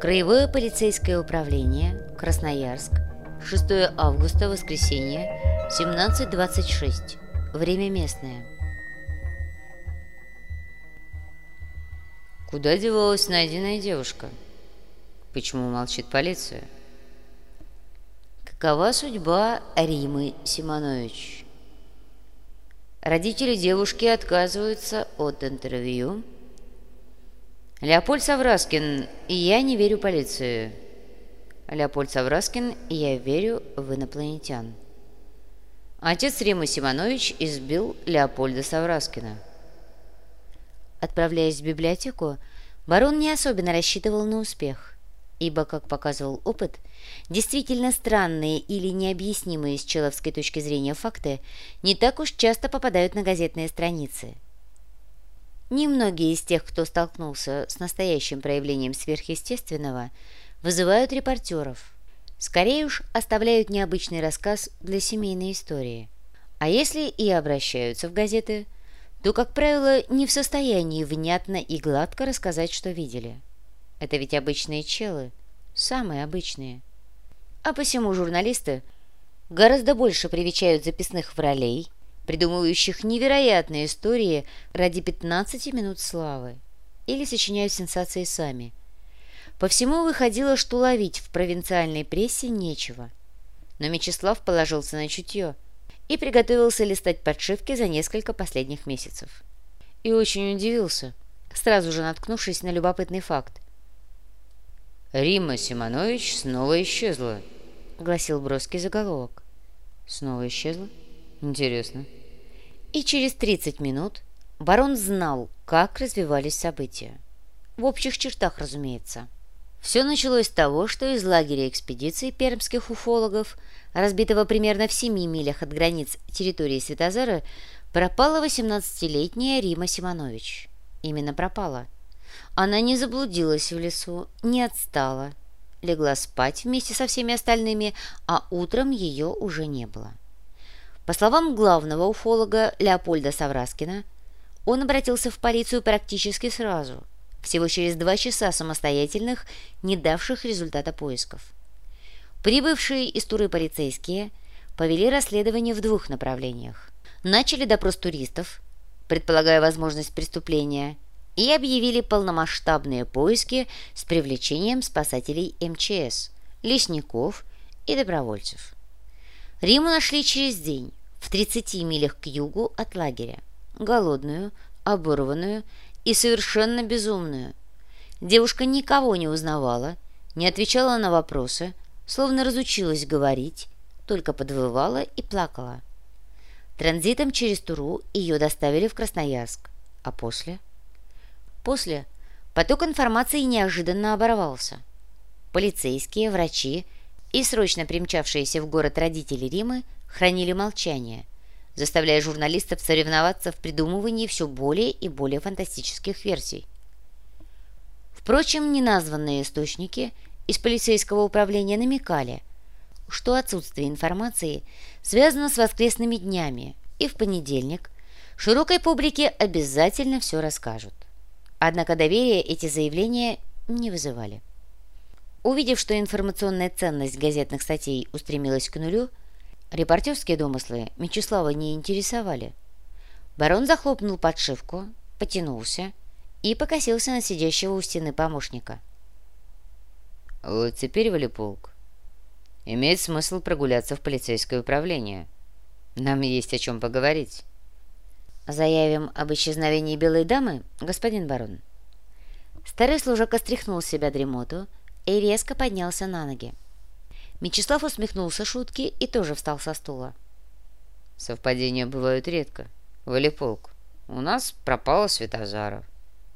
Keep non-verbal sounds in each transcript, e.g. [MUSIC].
Краевое полицейское управление, Красноярск, 6 августа, воскресенье, 17.26. Время местное. Куда девалась найденная девушка? Почему молчит полиция? Какова судьба Римы Симонович? Родители девушки отказываются от интервью. Леопольд Савраскин, я не верю полиции. Леопольд Савраскин, я верю в инопланетян. Отец Римы Симонович избил Леопольда Савраскина. Отправляясь в библиотеку, барон не особенно рассчитывал на успех ибо, как показывал опыт, действительно странные или необъяснимые с человской точки зрения факты не так уж часто попадают на газетные страницы. Немногие из тех, кто столкнулся с настоящим проявлением сверхъестественного, вызывают репортеров. Скорее уж оставляют необычный рассказ для семейной истории. А если и обращаются в газеты, то, как правило, не в состоянии внятно и гладко рассказать, что видели. Это ведь обычные челы, самые обычные. А посему журналисты гораздо больше привечают записных вралей, придумывающих невероятные истории ради 15 минут славы, или сочиняют сенсации сами. По всему выходило, что ловить в провинциальной прессе нечего. Но Мечислав положился на чутье и приготовился листать подшивки за несколько последних месяцев. И очень удивился, сразу же наткнувшись на любопытный факт. «Рима Симонович снова исчезла», — гласил броский заголовок. «Снова исчезла? Интересно». И через 30 минут барон знал, как развивались события. В общих чертах, разумеется. Все началось с того, что из лагеря экспедиции пермских уфологов, разбитого примерно в 7 милях от границ территории Светозара, пропала 18-летняя Рима Симонович. Именно пропала – она не заблудилась в лесу, не отстала. Легла спать вместе со всеми остальными, а утром ее уже не было. По словам главного уфолога Леопольда Савраскина, он обратился в полицию практически сразу, всего через два часа самостоятельных, не давших результата поисков. Прибывшие из Туры полицейские повели расследование в двух направлениях. Начали допрос туристов, предполагая возможность преступления – и объявили полномасштабные поиски с привлечением спасателей МЧС, лесников и добровольцев. Риму нашли через день, в 30 милях к югу от лагеря, голодную, оборванную и совершенно безумную. Девушка никого не узнавала, не отвечала на вопросы, словно разучилась говорить, только подвывала и плакала. Транзитом через Туру ее доставили в Красноярск, а после После поток информации неожиданно оборвался. Полицейские, врачи и срочно примчавшиеся в город родители Римы хранили молчание, заставляя журналистов соревноваться в придумывании все более и более фантастических версий. Впрочем, неназванные источники из полицейского управления намекали, что отсутствие информации связано с воскресными днями, и в понедельник широкой публике обязательно все расскажут. Однако доверия эти заявления не вызывали. Увидев, что информационная ценность газетных статей устремилась к нулю, репортерские домыслы Мечислава не интересовали. Барон захлопнул подшивку, потянулся и покосился на сидящего у стены помощника. «Вот теперь, Валиполк, имеет смысл прогуляться в полицейское управление. Нам есть о чем поговорить». «Заявим об исчезновении белой дамы, господин барон». Старый служака стряхнул с себя дремоту и резко поднялся на ноги. Мечислав усмехнулся шутки и тоже встал со стула. «Совпадения бывают редко. Валиполк, у нас пропала Светозаров.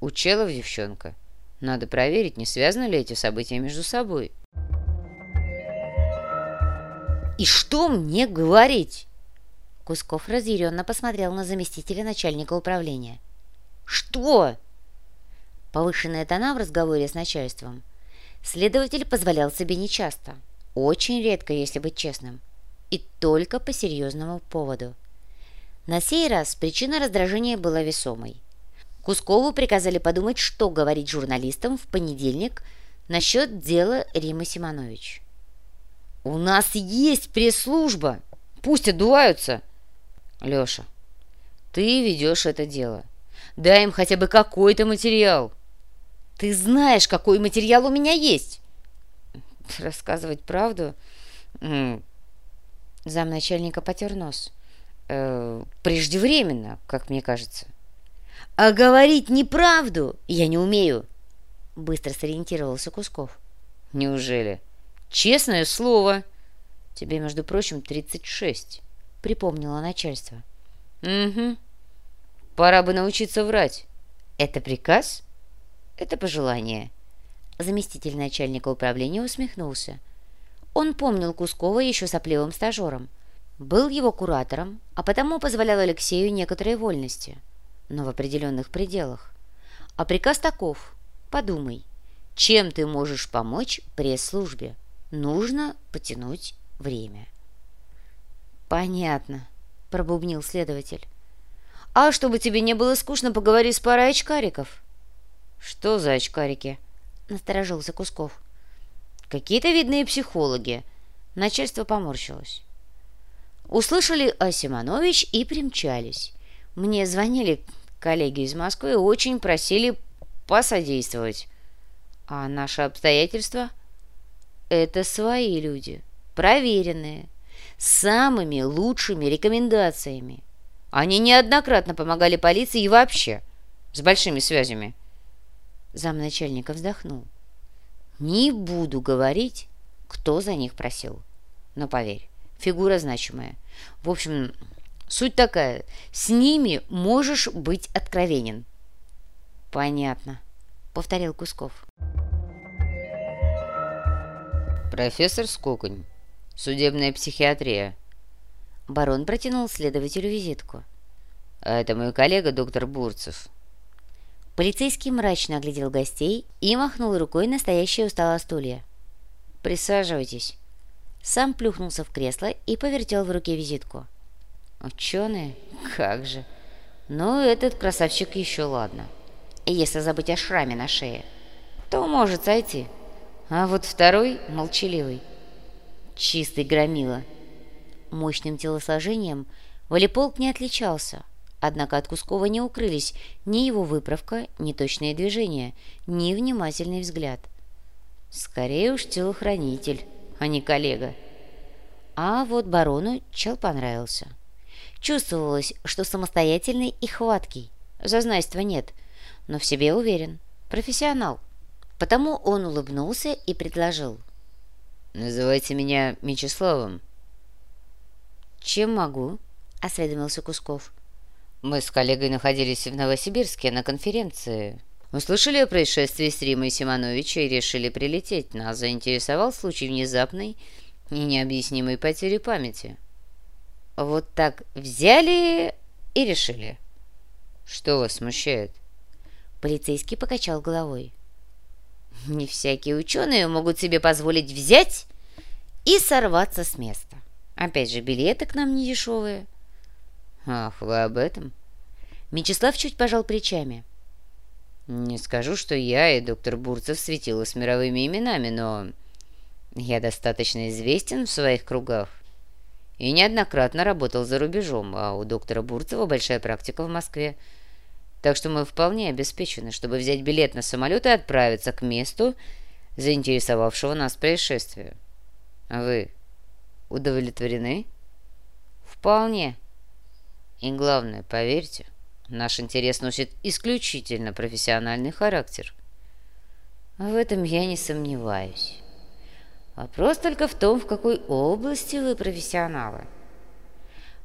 У Челов девчонка. Надо проверить, не связаны ли эти события между собой». «И что мне говорить?» Кусков разъяренно посмотрел на заместителя начальника управления. «Что?» Повышенная тона в разговоре с начальством. Следователь позволял себе нечасто. Очень редко, если быть честным. И только по серьезному поводу. На сей раз причина раздражения была весомой. Кускову приказали подумать, что говорить журналистам в понедельник насчет дела Римы Симонович. «У нас есть пресс-служба! Пусть отдуваются!» «Леша, ты ведешь это дело. Дай им хотя бы какой-то материал!» «Ты знаешь, какой материал у меня есть!» «Рассказывать правду?» Замначальника потер нос. Э, «Преждевременно, как мне кажется». «А говорить неправду я не умею!» Быстро сориентировался Кусков. «Неужели?» «Честное слово!» «Тебе, между прочим, 36», — припомнило начальство. «Угу. Пора бы научиться врать». «Это приказ?» «Это пожелание». Заместитель начальника управления усмехнулся. Он помнил Кускова еще сопливым стажером. Был его куратором, а потому позволял Алексею некоторые вольности, но в определенных пределах. А приказ таков. Подумай, чем ты можешь помочь пресс-службе? Нужно потянуть время. «Понятно», — пробубнил следователь. «А чтобы тебе не было скучно, поговори с парой очкариков». «Что за очкарики?» — насторожился Кусков. «Какие-то видные психологи». Начальство поморщилось. Услышали о Симонович и примчались. Мне звонили коллеги из Москвы и очень просили посодействовать. А наши обстоятельства? Это свои люди, проверенные, с самыми лучшими рекомендациями. Они неоднократно помогали полиции и вообще с большими связями. Замначальника вздохнул. Не буду говорить, кто за них просил. Но поверь, фигура значимая. В общем, суть такая. С ними можешь быть откровенен. Понятно, повторил Кусков. Профессор Скоконь. Судебная психиатрия. Барон протянул следователю визитку. А это мой коллега доктор Бурцев. Полицейский мрачно оглядел гостей и махнул рукой на стоящее у стола стулья. «Присаживайтесь». Сам плюхнулся в кресло и повертел в руке визитку. «Ученые? Как же! Ну, этот красавчик еще ладно. Если забыть о шраме на шее, то может сойти. А вот второй молчаливый. Чистый громила. Мощным телосложением Валиполк не отличался – Однако от Кускова не укрылись ни его выправка, ни точные движения, ни внимательный взгляд. Скорее уж телохранитель, а не коллега. А вот барону чел понравился. Чувствовалось, что самостоятельный и хваткий. Зазнайства нет, но в себе уверен. Профессионал. Потому он улыбнулся и предложил. «Называйте меня Мечиславом». «Чем могу?» — осведомился Кусков. Мы с коллегой находились в Новосибирске на конференции. Услышали о происшествии с Римой Симоновича и решили прилететь. Нас заинтересовал случай внезапной и необъяснимой потери памяти. Вот так взяли и решили. Что вас смущает? Полицейский покачал головой. Не всякие ученые могут себе позволить взять и сорваться с места. Опять же, билеты к нам не дешевые. «Ах, вы об этом?» Мечислав чуть пожал плечами. «Не скажу, что я и доктор Бурцев светила с мировыми именами, но я достаточно известен в своих кругах и неоднократно работал за рубежом, а у доктора Бурцева большая практика в Москве. Так что мы вполне обеспечены, чтобы взять билет на самолет и отправиться к месту, заинтересовавшего нас происшествия. Вы удовлетворены?» «Вполне», и главное, поверьте, наш интерес носит исключительно профессиональный характер. В этом я не сомневаюсь. Вопрос только в том, в какой области вы профессионалы.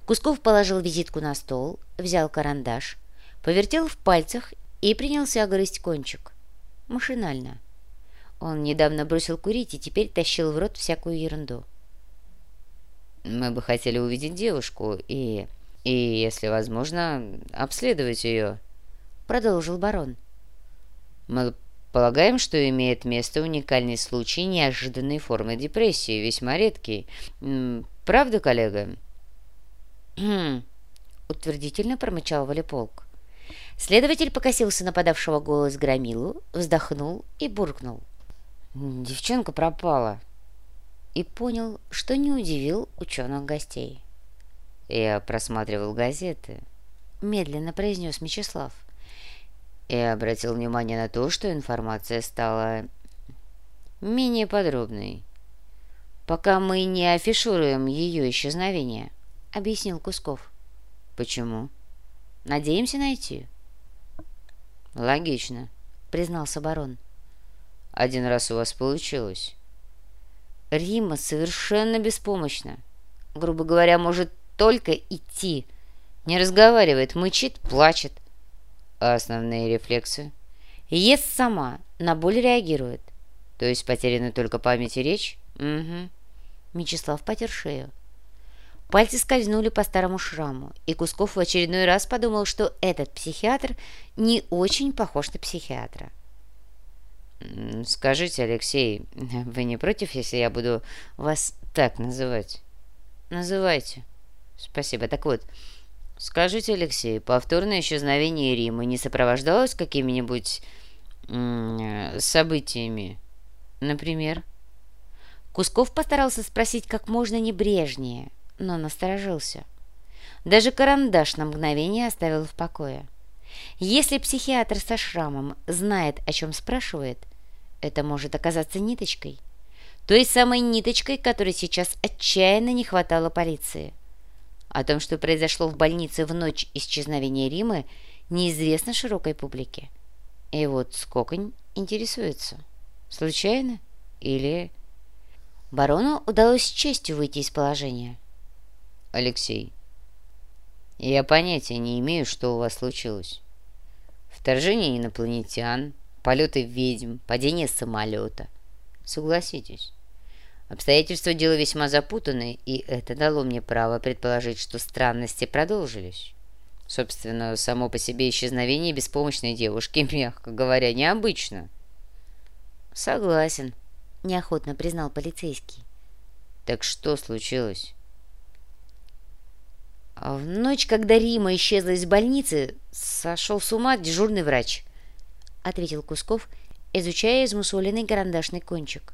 Кусков положил визитку на стол, взял карандаш, повертел в пальцах и принялся грызть кончик. Машинально. Он недавно бросил курить и теперь тащил в рот всякую ерунду. «Мы бы хотели увидеть девушку и...» и, если возможно, обследовать ее», — продолжил барон. «Мы полагаем, что имеет место уникальный случай неожиданной формы депрессии, весьма редкий. Правда, коллега?» [CLEARS THROAT] Утвердительно промычал Валиполк. Следователь покосился нападавшего голос Громилу, вздохнул и буркнул. девчонка пропала. И понял, что не удивил ученых гостей. Я просматривал газеты. Медленно произнес Мечислав. И обратил внимание на то, что информация стала менее подробной. Пока мы не афишируем ее исчезновение, объяснил Кусков. Почему? Надеемся найти. Логично, признался барон. Один раз у вас получилось. Рима совершенно беспомощна. Грубо говоря, может только идти. Не разговаривает, мычит, плачет. А основные рефлексы? Ест сама, на боль реагирует. То есть потеряна только память и речь? Угу. Мечислав потер шею. Пальцы скользнули по старому шраму, и Кусков в очередной раз подумал, что этот психиатр не очень похож на психиатра. «Скажите, Алексей, [LAUGHS] вы не против, если я буду вас так называть?» «Называйте». «Спасибо. Так вот, скажите, Алексей, повторное исчезновение Римы не сопровождалось какими-нибудь событиями? Например?» Кусков постарался спросить как можно небрежнее, но насторожился. Даже карандаш на мгновение оставил в покое. Если психиатр со шрамом знает, о чем спрашивает, это может оказаться ниточкой. Той самой ниточкой, которой сейчас отчаянно не хватало полиции. О том, что произошло в больнице в ночь исчезновения Римы, неизвестно широкой публике. И вот Скоконь интересуется. Случайно? Или... Барону удалось с честью выйти из положения. «Алексей, я понятия не имею, что у вас случилось. Вторжение инопланетян, полеты ведьм, падение самолета. Согласитесь, обстоятельства дела весьма запутаны, и это дало мне право предположить, что странности продолжились. Собственно, само по себе исчезновение беспомощной девушки, [LAUGHS] мягко говоря, необычно. Согласен, неохотно признал полицейский. Так что случилось? А в ночь, когда Рима исчезла из больницы, сошел с ума дежурный врач. — ответил Кусков, изучая измусоленный карандашный кончик.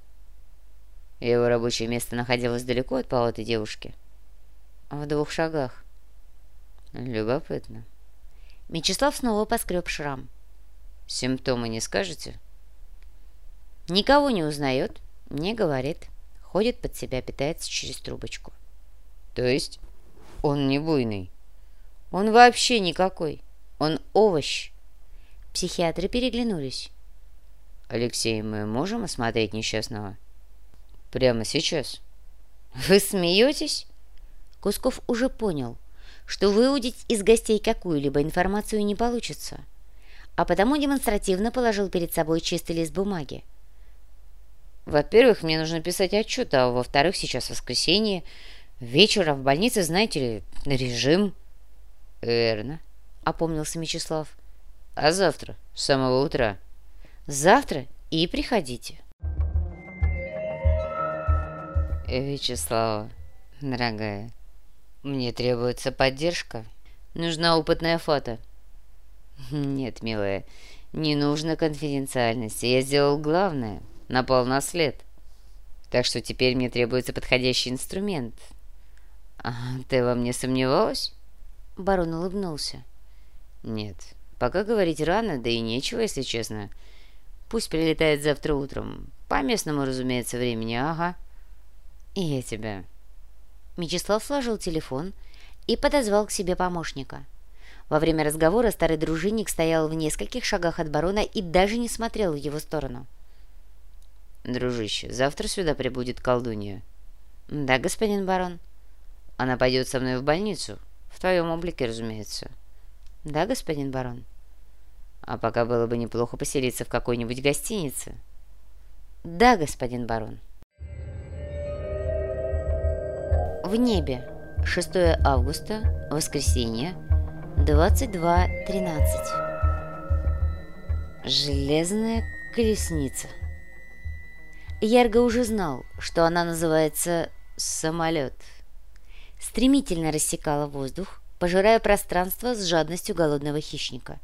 Его рабочее место находилось далеко от палаты девушки. В двух шагах. Любопытно. Мечислав снова поскреб шрам. Симптомы не скажете? Никого не узнает, не говорит. Ходит под себя, питается через трубочку. То есть он не буйный? Он вообще никакой. Он овощ. Психиатры переглянулись. «Алексей, мы можем осмотреть несчастного?» «Прямо сейчас». «Вы смеетесь?» Кусков уже понял, что выудить из гостей какую-либо информацию не получится, а потому демонстративно положил перед собой чистый лист бумаги. «Во-первых, мне нужно писать отчет, а во-вторых, сейчас воскресенье, вечера в больнице, знаете ли, режим». «Верно», — опомнился Мечислав. А завтра, с самого утра? Завтра и приходите. Вячеслава, дорогая, мне требуется поддержка. Нужна опытная фото. Нет, милая, не нужно конфиденциальности. Я сделал главное, напал на след. Так что теперь мне требуется подходящий инструмент. А ты во мне сомневалась? Барон улыбнулся. Нет, Пока говорить рано, да и нечего, если честно. Пусть прилетает завтра утром. По местному, разумеется, времени, ага. И я тебя. Мечислав сложил телефон и подозвал к себе помощника. Во время разговора старый дружинник стоял в нескольких шагах от барона и даже не смотрел в его сторону. «Дружище, завтра сюда прибудет колдунья». «Да, господин барон». «Она пойдет со мной в больницу. В твоем облике, разумеется». «Да, господин барон?» «А пока было бы неплохо поселиться в какой-нибудь гостинице». «Да, господин барон». В небе. 6 августа, воскресенье, 22.13. Железная колесница. Ярго уже знал, что она называется «самолет». Стремительно рассекала воздух, пожирая пространство с жадностью голодного хищника.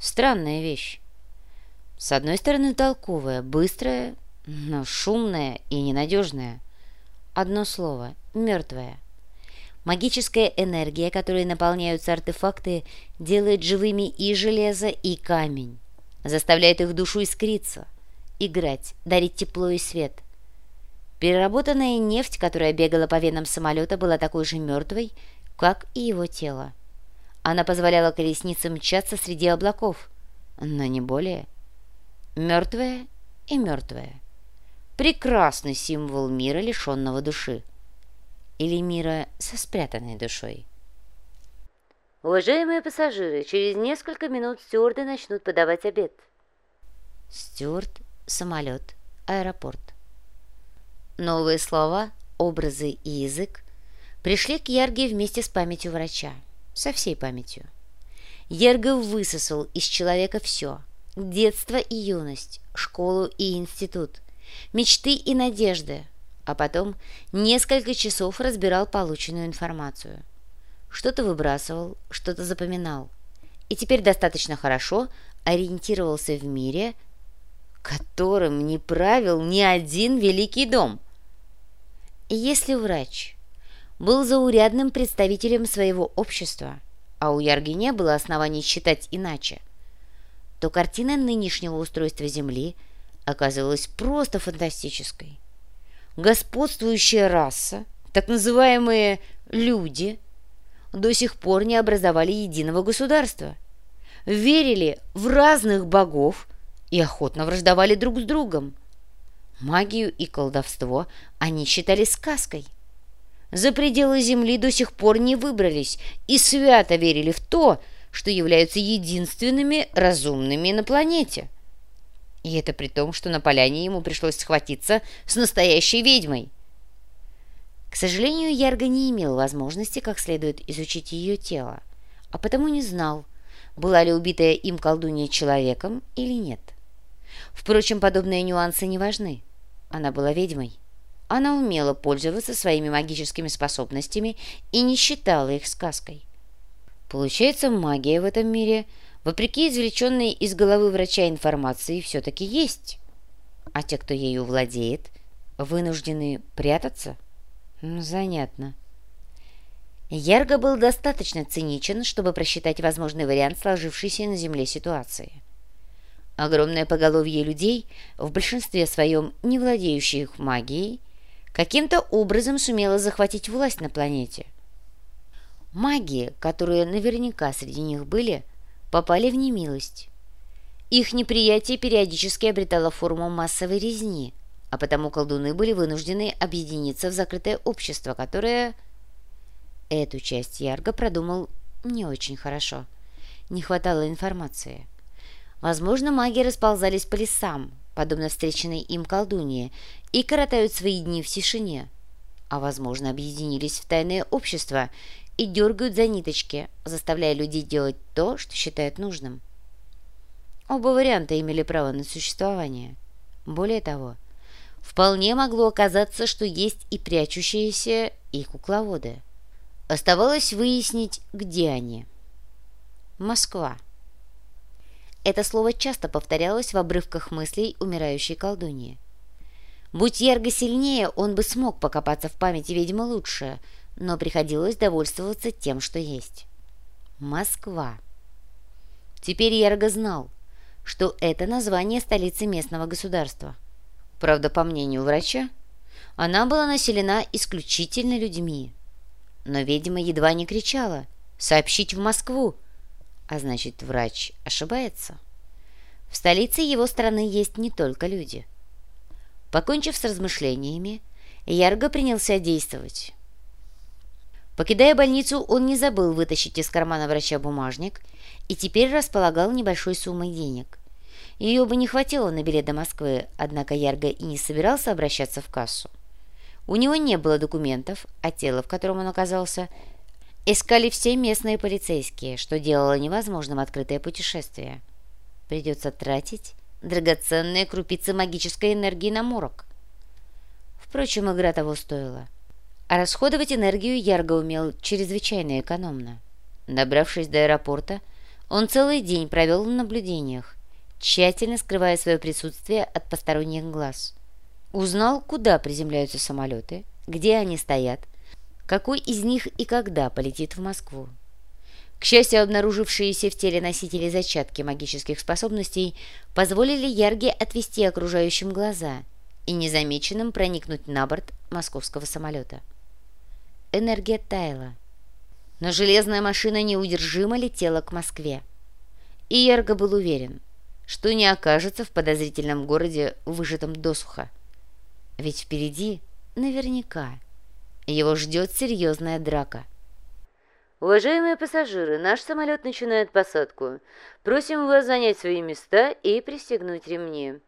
Странная вещь. С одной стороны, толковая, быстрая, но шумная и ненадежная. Одно слово – мертвая. Магическая энергия, которой наполняются артефакты, делает живыми и железо, и камень. Заставляет их душу искриться, играть, дарить тепло и свет. Переработанная нефть, которая бегала по венам самолета, была такой же мертвой, как и его тело. Она позволяла колеснице мчаться среди облаков, но не более. Мертвая и мертвая. Прекрасный символ мира, лишенного души или мира со спрятанной душой. Уважаемые пассажиры, через несколько минут стюарды начнут подавать обед. Стюард, самолет, аэропорт. Новые слова, образы и язык пришли к Ярге вместе с памятью врача, со всей памятью. Ярга высосал из человека все – детство и юность, школу и институт, мечты и надежды – а потом несколько часов разбирал полученную информацию. Что-то выбрасывал, что-то запоминал. И теперь достаточно хорошо ориентировался в мире, которым не правил ни один великий дом. Если врач был заурядным представителем своего общества, а у Ярги не было оснований считать иначе, то картина нынешнего устройства Земли оказалась просто фантастической господствующая раса, так называемые «люди», до сих пор не образовали единого государства, верили в разных богов и охотно враждовали друг с другом. Магию и колдовство они считали сказкой. За пределы Земли до сих пор не выбрались и свято верили в то, что являются единственными разумными на планете. И это при том, что на поляне ему пришлось схватиться с настоящей ведьмой. К сожалению, Ярго не имел возможности как следует изучить ее тело, а потому не знал, была ли убитая им колдунья человеком или нет. Впрочем, подобные нюансы не важны. Она была ведьмой. Она умела пользоваться своими магическими способностями и не считала их сказкой. Получается, магия в этом мире – вопреки извлеченной из головы врача информации, все-таки есть. А те, кто ею владеет, вынуждены прятаться? Занятно. Ярго был достаточно циничен, чтобы просчитать возможный вариант сложившейся на Земле ситуации. Огромное поголовье людей, в большинстве своем не владеющих магией, каким-то образом сумело захватить власть на планете. Магии, которые наверняка среди них были – попали в немилость. Их неприятие периодически обретало форму массовой резни, а потому колдуны были вынуждены объединиться в закрытое общество, которое... Эту часть Ярго продумал не очень хорошо. Не хватало информации. Возможно, маги расползались по лесам, подобно встреченной им колдунье, и коротают свои дни в тишине. А возможно, объединились в тайное общество и дергают за ниточки, заставляя людей делать то, что считают нужным. Оба варианта имели право на существование. Более того, вполне могло оказаться, что есть и прячущиеся, и кукловоды. Оставалось выяснить, где они. Москва. Это слово часто повторялось в обрывках мыслей умирающей колдуньи. Будь Ярго сильнее, он бы смог покопаться в памяти ведьмы лучше – но приходилось довольствоваться тем, что есть. Москва. Теперь Ярго знал, что это название столицы местного государства. Правда, по мнению врача, она была населена исключительно людьми. Но ведьма едва не кричала «Сообщить в Москву!» А значит, врач ошибается. В столице его страны есть не только люди. Покончив с размышлениями, Ярго принялся действовать. Покидая больницу, он не забыл вытащить из кармана врача бумажник и теперь располагал небольшой суммой денег. Ее бы не хватило на билет до Москвы, однако Ярго и не собирался обращаться в кассу. У него не было документов, а тело, в котором он оказался, искали все местные полицейские, что делало невозможным открытое путешествие. Придется тратить драгоценные крупицы магической энергии на морок. Впрочем, игра того стоила. А расходовать энергию Ярго умел чрезвычайно экономно. Добравшись до аэропорта, он целый день провел в наблюдениях, тщательно скрывая свое присутствие от посторонних глаз. Узнал, куда приземляются самолеты, где они стоят, какой из них и когда полетит в Москву. К счастью, обнаружившиеся в теле носители зачатки магических способностей позволили Ярге отвести окружающим глаза и незамеченным проникнуть на борт московского самолета. Энергия таяла, но железная машина неудержимо летела к Москве. И Ярго был уверен, что не окажется в подозрительном городе, выжатом досуха. Ведь впереди, наверняка, его ждет серьезная драка. Уважаемые пассажиры, наш самолет начинает посадку. Просим вас занять свои места и пристегнуть ремни.